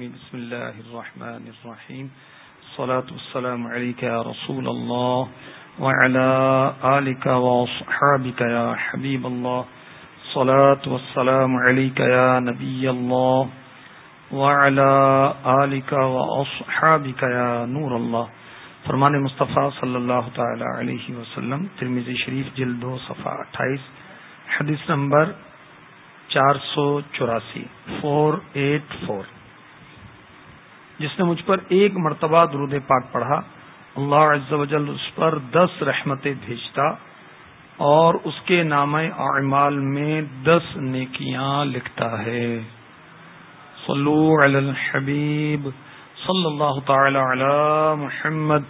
بسم الله الرحمن الرحيم. الصلاة والسلام عليك يا رسول الله وعلى آلك وصحابك يا حبيب الله. الصلاة والسلام عليك يا نبي الله وعلى آلك وأصحابك يا نور الله. فرمان مصطفیٰ صلی اللہ تعالی علیہ وسلم ترمیزی شریف، جلد دو، صفحہ اٹھائیس، حدیث نمبر چار سو چوراسی، فور ایٹ فور. جس نے مجھ پر ایک مرتبہ درود پاک پڑھا۔ اللہ عز و جل اس پر دس رحمتیں بھیجتا اور اس کے نام اعمال میں دس نیکیاں لکھتا ہے۔ صلو علی الحبیب، صلی اللہ تعالی علی محمد۔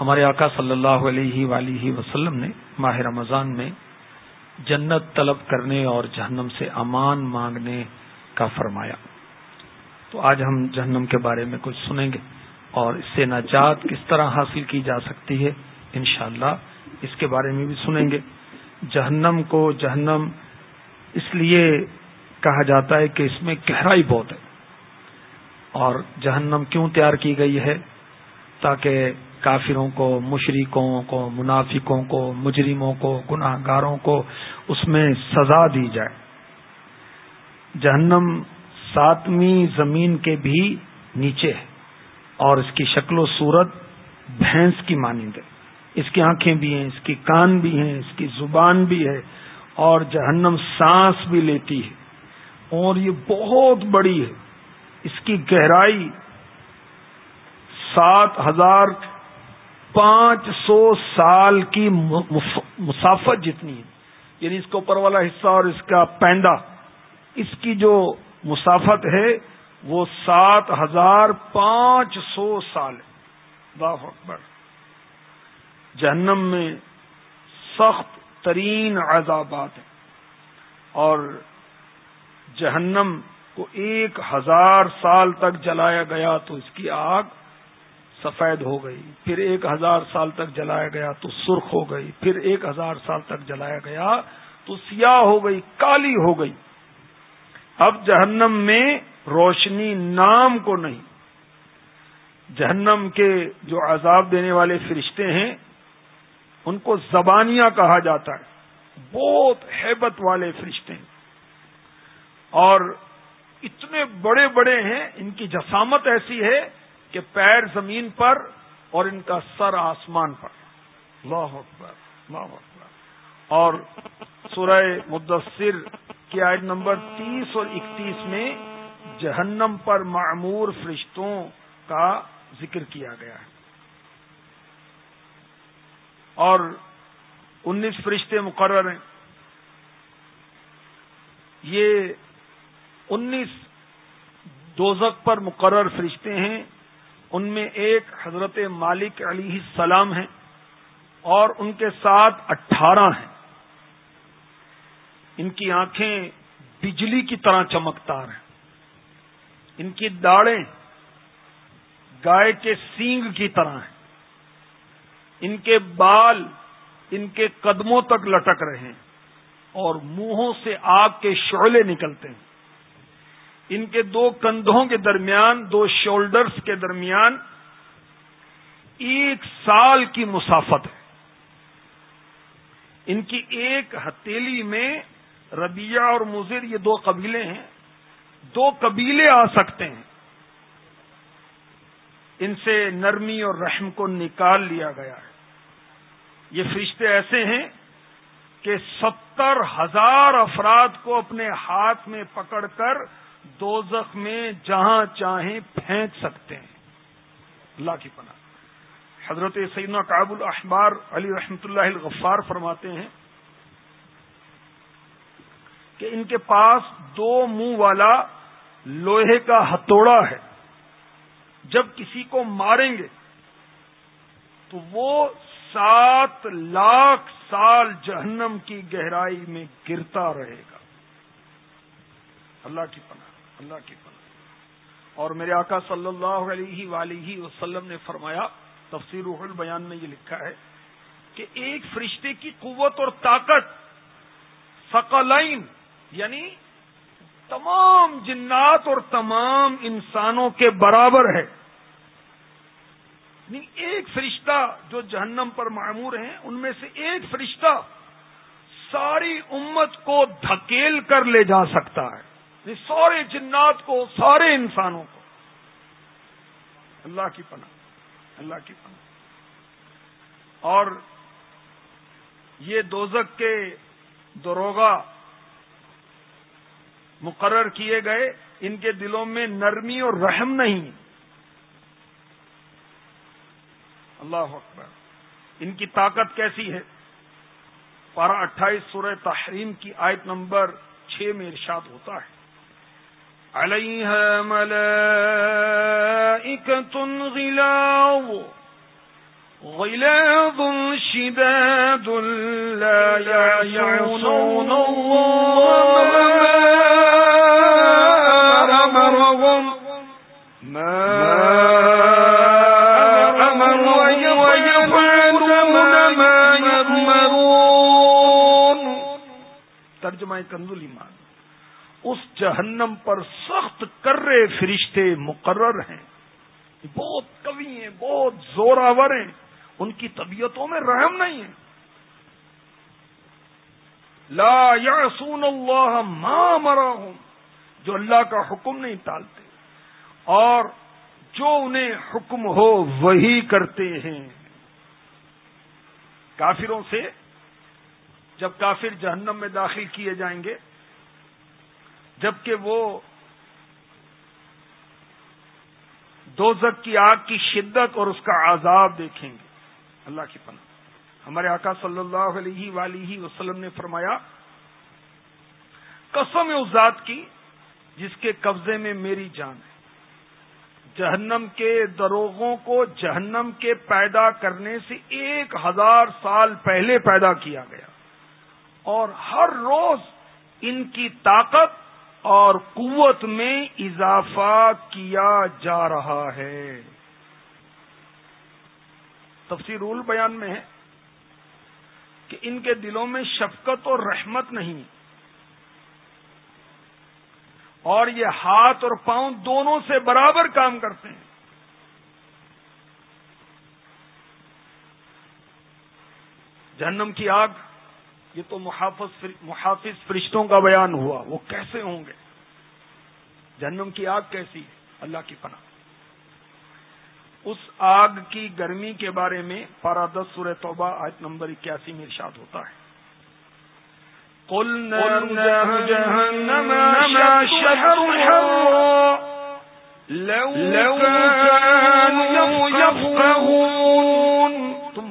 ہمارے آقا صلی اللہ علیہ ولیہ وسلم نے ماہ رمضان میں جنت طلب کرنے اور جہنم سے امان مانگنے کا فرمایا۔ تو آج ہم جہنم کے بارے میں کچھ سنیں گے اور اس سے نجات کس طرح حاصل کی جا سکتی ہے انشاءاللہ اس کے بارے میں بھی سنیں گے۔ جہنم کو جہنم اس لیے کہا جاتا ہے کہ اس میں گہرائی بہت ہے اور جہنم کیوں تیار کی گئی ہے تاکہ کافروں کو مشرقوں کو، منافقوں کو، مجرموں کو گناہ گاروں کو اس میں سزا دی جائے۔ جہنم ساتویں زمین کے بھی نیچے ہے اور اس کی شکل و صورت بھینس کی مانند ہے۔ اس کی آنکھیں بھی ہیں، اس کی کان بھی ہیں، اس کی زبان بھی ہے اور جہنم سانس بھی لیتی ہے۔ اور یہ بہت بڑی ہے۔ اس کی گہرائی سات ہزار پانچ سو سال کی مسافت جتنی ہے۔ یعنی اس کے اوپر والا حصہ اور اس کا پینڈا، اس کی جو مسافت ہے وہ سات ہزار پانچ سو سال اکبر۔ جہنم میں سخت ترین عذابات ہیں۔ اور جہنم کو ایک ہزار سال تک جلایا گیا تو اس کی آگ سفید ہو گئی، پھر ایک ہزار سال تک جلایا گیا تو سرخ ہو گئی، پھر ایک ہزار سال تک جلایا گیا تو سیاہ ہو گئی، کالی ہو گئی۔ اب جہنم میں روشنی نام کو نہیں جہنم کے جو عذاب دینے والے فرشتے ہیں، ان کو زبانیاں کہا جاتا ہے۔ بہت ہیبت والے فرشتے ہیں۔ اور اتنے بڑے بڑے ہیں، ان کی جسامت ایسی ہے کہ پیر زمین پر اور ان کا سر آسمان پر۔ اللہ اکبر اللہ اکبر۔ اور سورہ مدثر کی آیت نمبر تیس اور اکتیس میں جہنم پر معمور فرشتوں کا ذکر کیا گیا ہے۔ اور انیس فرشتے مقرر ہیں۔ یہ انیس دوزک پر مقرر فرشتے ہیں۔ ان میں ایک حضرت مالک علیہ السلام ہیں اور ان کے ساتھ اٹھارہ ہیں۔ ان کی آنکھیں بجلی کی طرح چمکدار ہیں ان کی داڑیں گائے کے سینگ کی طرح ہیں ان کے بال ان کے قدموں تک لٹک رہے ہیں اور منہوں سے آگ کے شعلے نکلتے ہیں ان کے دو کندھوں کے درمیان، دو شولڈرز کے درمیان ایک سال کی مسافت ہے۔ ان کی ایک ہتیلی میں ربیہ اور مضر یہ دو قبیلے ہیں، دو قبیلے آ سکتے ہیں۔ ان سے نرمی اور رحم کو نکال لیا گیا۔ ہے یہ فرشتے ایسے ہیں کہ ستر ہزار افراد کو اپنے ہاتھ میں پکڑ کر دو میں جہاں چاہیں پھینک سکتے ہیں۔ اللہ کی پناہ۔ حضرت سیدنا کاب الاحبار علی رحمت اللہ الغفار فرماتے ہیں کہ ان کے پاس دو منہ والا لوہے کا ہتھوڑا ہے۔ جب کسی کو ماریں گے، تو وہ سات لاکھ سال جہنم کی گہرائی میں گرتا رہے گا۔ اللہ کی پناہ، اللہ کی پناہ۔ اور میرے آقا صلی اللہ علیہ ولیہ وسلم نے فرمایا، تفسیر روح البیان میں یہ لکھا ہے کہ ایک فرشتے کی قوت اور طاقت فقلائن یعنی تمام جنات اور تمام انسانوں کے برابر ہے۔ یعنی ایک فرشتہ جو جہنم پر معمور ہیں، ان میں سے ایک فرشتہ ساری امت کو دھکیل کر لے جا سکتا ہے۔ یعنی سارے جنات کو، سارے انسانوں کو۔ اللہ کی پناہ، اللہ کی پناہ۔ اور یہ دوزک کے دروگا مقرر کیے گئے، ان کے دلوں میں نرمی اور رحم نہیں۔ اللہ اکبر۔ ان کی طاقت کیسی ہے؟ پارہ اٹھائیس سورہ تحریم کی آیت نمبر چھ میں ارشاد ہوتا ہے۔ علیہ غلاظ شداد لا يعصون الله ترجمہ کنزل ایمان. اس جہنم پر سخت کرے فرشتے مقرر ہیں. بہت کوی ہیں، بہت زوراور ہیں. ان کی طبیعتوں میں رحم نہیں ہے. لا یعصون اللہ ما مرا ہوں جو اللہ کا حکم نہیں ٹالتے. اور جو انہیں حکم ہو وہی کرتے ہیں۔ کافروں سے جب کافر جہنم میں داخل کیے جائیں گے، جبکہ وہ دوزک کی آگ کی شدت اور اس کا عذاب دیکھیں گے۔ اللہ کی پناہ۔ ہمارے آقا صلی اللہ علیہ ولیہ وسلم نے فرمایا، قسم اس ذات کی جس کے قبضے میں میری جان ہے۔ جہنم کے دروغوں کو جہنم کے پیدا کرنے سے ایک ہزار سال پہلے پیدا کیا گیا۔ اور ہر روز ان کی طاقت اور قوت میں اضافہ کیا جا رہا ہے۔ تفسیر رول بیان میں ہے کہ ان کے دلوں میں شفقت اور رحمت نہیں۔ اور یہ ہاتھ اور پاؤں دونوں سے برابر کام کرتے ہیں۔ جہنم کی آگ، یہ تو محافظ محافظ فرشتوں کا بیان ہوا، وہ کیسے ہوں گے؟ جہنم کی آگ کیسی ہے؟ اللہ کی پناہ۔ اس آگ کی گرمی کے بارے میں پارا دس سورہ توبہ آیت نمبر اکیاسی میں ارشاد ہوتا ہے۔ تم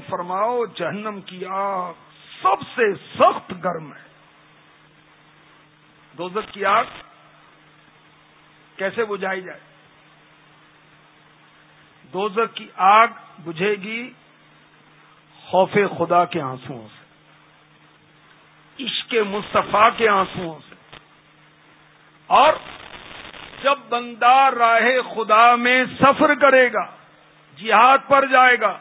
فرماؤ جہنم کی آگ سب سے سخت گرم ہے. دوزت کی آگ کیسے بجھائی جائے؟ دوزت کی آگ بجھے گی خوف خدا کے آنسو سے. عشق مصطفیٰ کے آنسو سے۔ اور جب بندہ راہ خدا میں سفر کرے گا، جہاد پر جائے گا،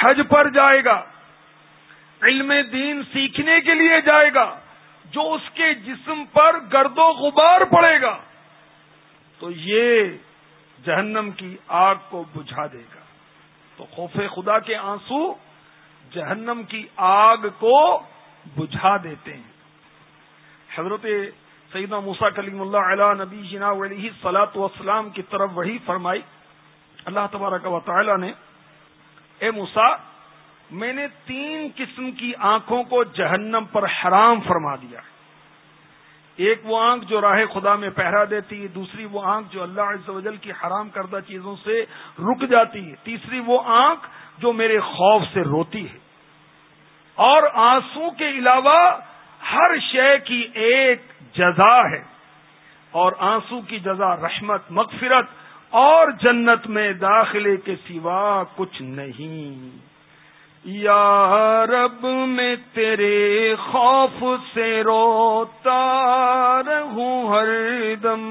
حج پر جائے گا، علم دین سیکھنے کے لیے جائے گا، جو اس کے جسم پر گرد و غبار پڑے گا، تو یہ جہنم کی آگ کو بجھا دے گا۔ تو خوف خدا کے آنسو جہنم کی آگ کو بجھا دیتے ہیں۔ حضرت سیدنا موسا کلیم اللہ علیہ نبی جنا علیہ سلاۃ وسلام کی طرف وہی فرمائی۔ اللہ تبارک و تعالی نے، اے موسا میں نے تین قسم کی آنکھوں کو جہنم پر حرام فرما دیا۔ ایک وہ آنکھ جو راہ خدا میں پہرا دیتی ہے، دوسری وہ آنکھ جو اللہ عز و جل کی حرام کردہ چیزوں سے رک جاتی ہے، تیسری وہ آنکھ جو میرے خوف سے روتی ہے۔ اور آنسو کے علاوہ ہر شے کی ایک جزا ہے۔ اور آنسو کی جزا رحمت، مغفرت اور جنت میں داخلے کے سوا کچھ نہیں۔ یا رب، میں تیرے خوف سے روتا رہوں ہر دم۔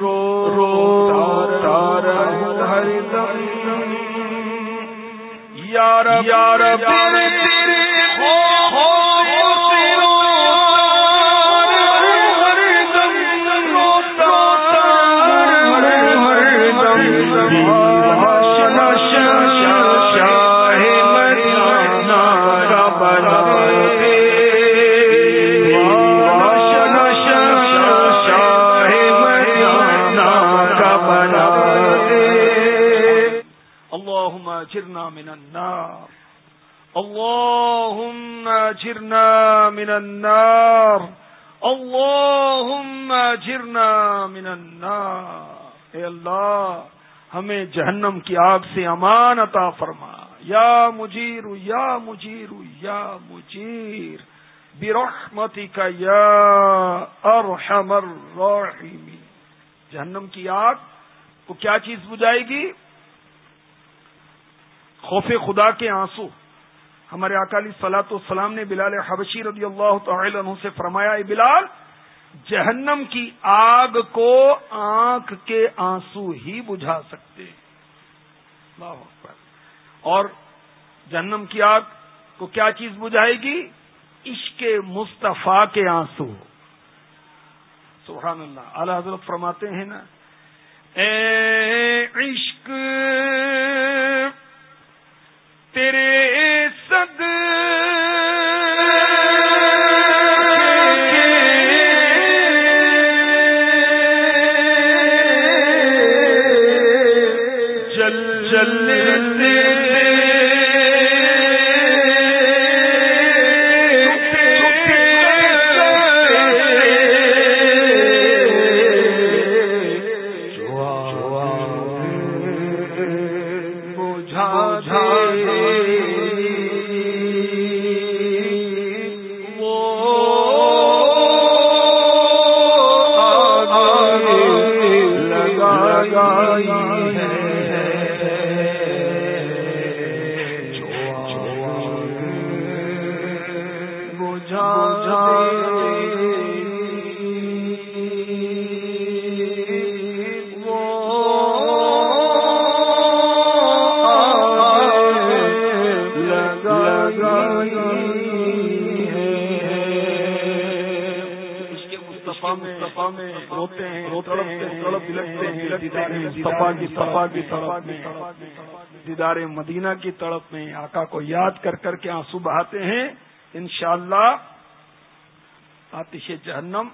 رو رو تار ہر دم۔ یار یار تیرے اجرنا من النار. اللهم اجرنا من النار. اے اللہ، ہمیں جہنم کی آگ سے امان عطا فرما. یا مجیر یا مجیر یا مجیر. برحمتی کا یا ارحم الراحمین. جہنم کی آگ کو کیا چیز بجائے گی؟ خوف خدا کے آنسو. ہمارے اکالی سلاط السلام نے بلال حبشی رضی اللہ تعالی عنہ سے فرمایا، اے بلال، جہنم کی آگ کو آنکھ کے آنسو ہی بجھا سکتے اور جہنم کی آگ کو کیا چیز بجھائے گی؟ عشق مصطفیٰ کے آنسو۔ سبحان اللہ۔ اعلی حضرت فرماتے ہیں نا، اے عشق چلے دیدار مدینہ کی تڑپ میں آقا کو یاد کر کر کے آنسو بہاتے ہیں۔ انشاءاللہ آتش جہنم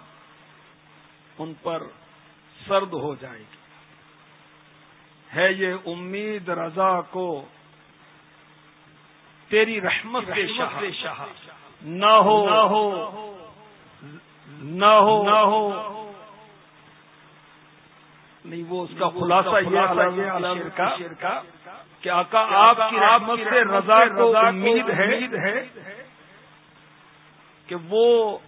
ان پر سرد ہو جائے گی۔ ہے یہ امید رضا کو تیری رحمت شاہ نہ ہو نہ ہو نہ ہو نہ ہو نہیں وہ اس کا خلاصہ یہ کا کہ آقا آپ کی رحمت سے رضا کو امید ہے کہ وہ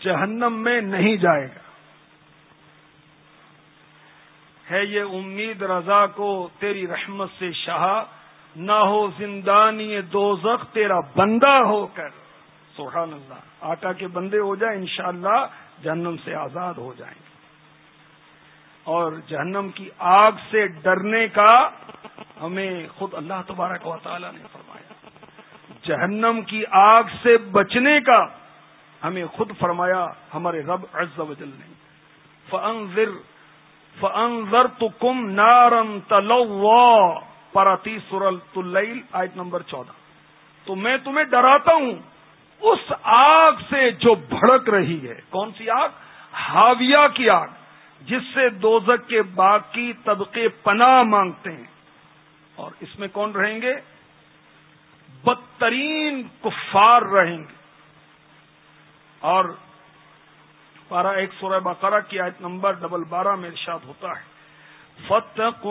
جہنم میں نہیں جائے گا۔ ہے یہ امید رضا کو تیری رحمت سے شاہ نہ ہو زندانی دوزخ تیرا بندہ ہو کر۔ سبحان اللہ آقا کے بندے ہو جائیں انشاءاللہ جہنم سے آزاد ہو جائیں گے۔ اور جہنم کی آگ سے ڈرنے کا ہمیں خود اللہ تبارک و تعالی نے فرمایا۔ جہنم کی آگ سے بچنے کا ہمیں خود فرمایا ہمارے رب عز و جل نے۔ فنزر فنزر تو کم نارم تلو پراتی سرل تلیل آیت نمبر چودہ۔ تو میں تمہیں ڈراتا ہوں، اس آگ سے جو بھڑک رہی ہے، کون سی آگ؟ ہاویہ کی آگ۔ جس سے دوزک کے باقی طبقے پناہ مانگتے ہیں۔ اور اس میں کون رہیں گے؟ بدترین کفار رہیں گے۔ اور پارہ ایک سورہ بقرہ کی آیت نمبر ڈبل بارہ میں ارشاد ہوتا ہے۔ فتح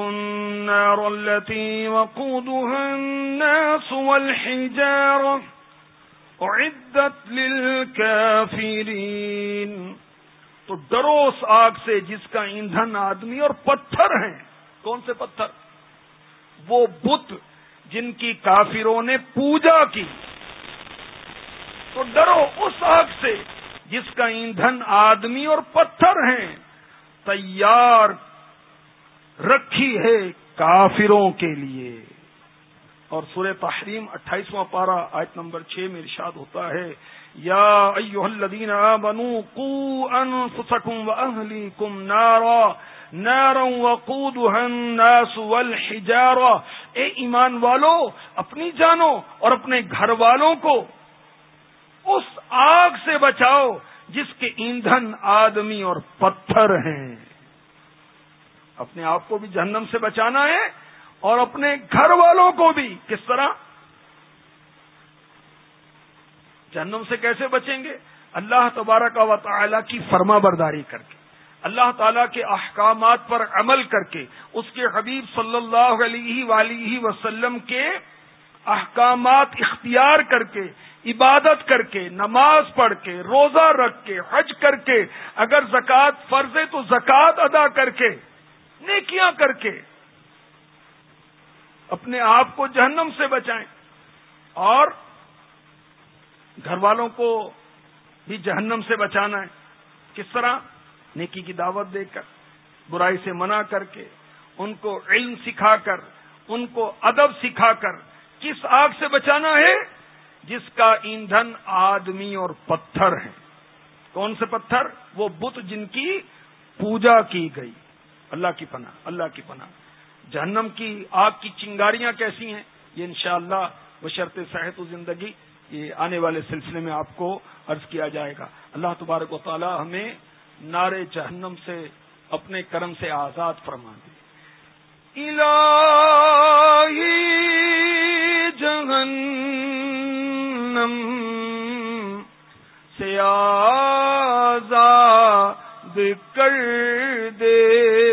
تو ڈرو اس آگ سے جس کا ایندھن آدمی اور پتھر ہیں۔ کون سے پتھر؟ وہ بت جن کی کافروں نے پوجا کی۔ تو ڈرو اس آگ سے جس کا ایندھن آدمی اور پتھر ہیں۔ تیار رکھی ہے کافروں کے لیے۔ اور سورہ تحریم اٹھائیسواں پارہ آیت نمبر چھ میں ارشاد ہوتا ہے، یا ایوہ الذین آمنوا قو انفسکم و اہلیکم نارا نارا وقودها الناس والحجارہ۔ اے ایمان والو، اپنی جانو اور اپنے گھر والوں کو اس آگ سے بچاؤ جس کے ایندھن آدمی اور پتھر ہیں۔ اپنے آپ کو بھی جہنم سے بچانا ہے اور اپنے گھر والوں کو بھی کس طرح؟ جہنم سے کیسے بچیں گے؟ اللہ تبارک و تعالی کی فرما برداری کر کے، اللہ تعالی کے احکامات پر عمل کر کے، اس کے حبیب صلی اللہ علیہ ولیہ وسلم کے احکامات اختیار کر کے، عبادت کر کے، نماز پڑھ کے، روزہ رکھ کے، حج کر کے، اگر زکوٰۃ فرض ہے تو زکوٰۃ ادا کر کے، نیکیاں کر کے اپنے آپ کو جہنم سے بچائیں اور گھر والوں کو بھی جہنم سے بچانا ہے۔ کس طرح؟ نیکی کی دعوت دے کر، برائی سے منع کر کے، ان کو علم سکھا کر، ان کو ادب سکھا کر۔ کس آگ سے بچانا ہے؟ جس کا ایندھن آدمی اور پتھر ہے۔ کون سے پتھر؟ وہ بت جن کی پوجا کی گئی۔ اللہ کی پناہ، اللہ کی پناہ۔ جہنم کی آگ کی چنگاریاں کیسی ہیں، یہ انشاءاللہ اللہ بشرط صحت و زندگی یہ آنے والے سلسلے میں آپ کو عرض کیا جائے گا۔ اللہ تبارک و تعالی ہمیں نارے جہنم سے اپنے کرم سے آزاد فرما دے جہنم سے آزاد کر دے۔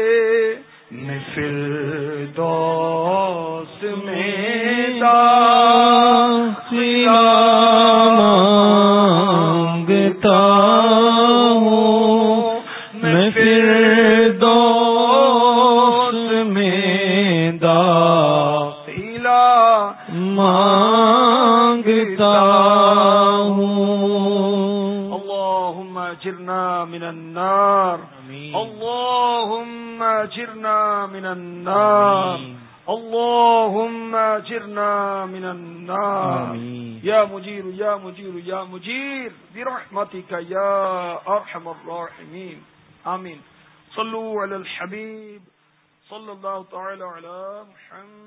میں برحمتك يا ارحم الراحمين. آمين. صلوا على الحبيب. صلى الله تعالى على محمد.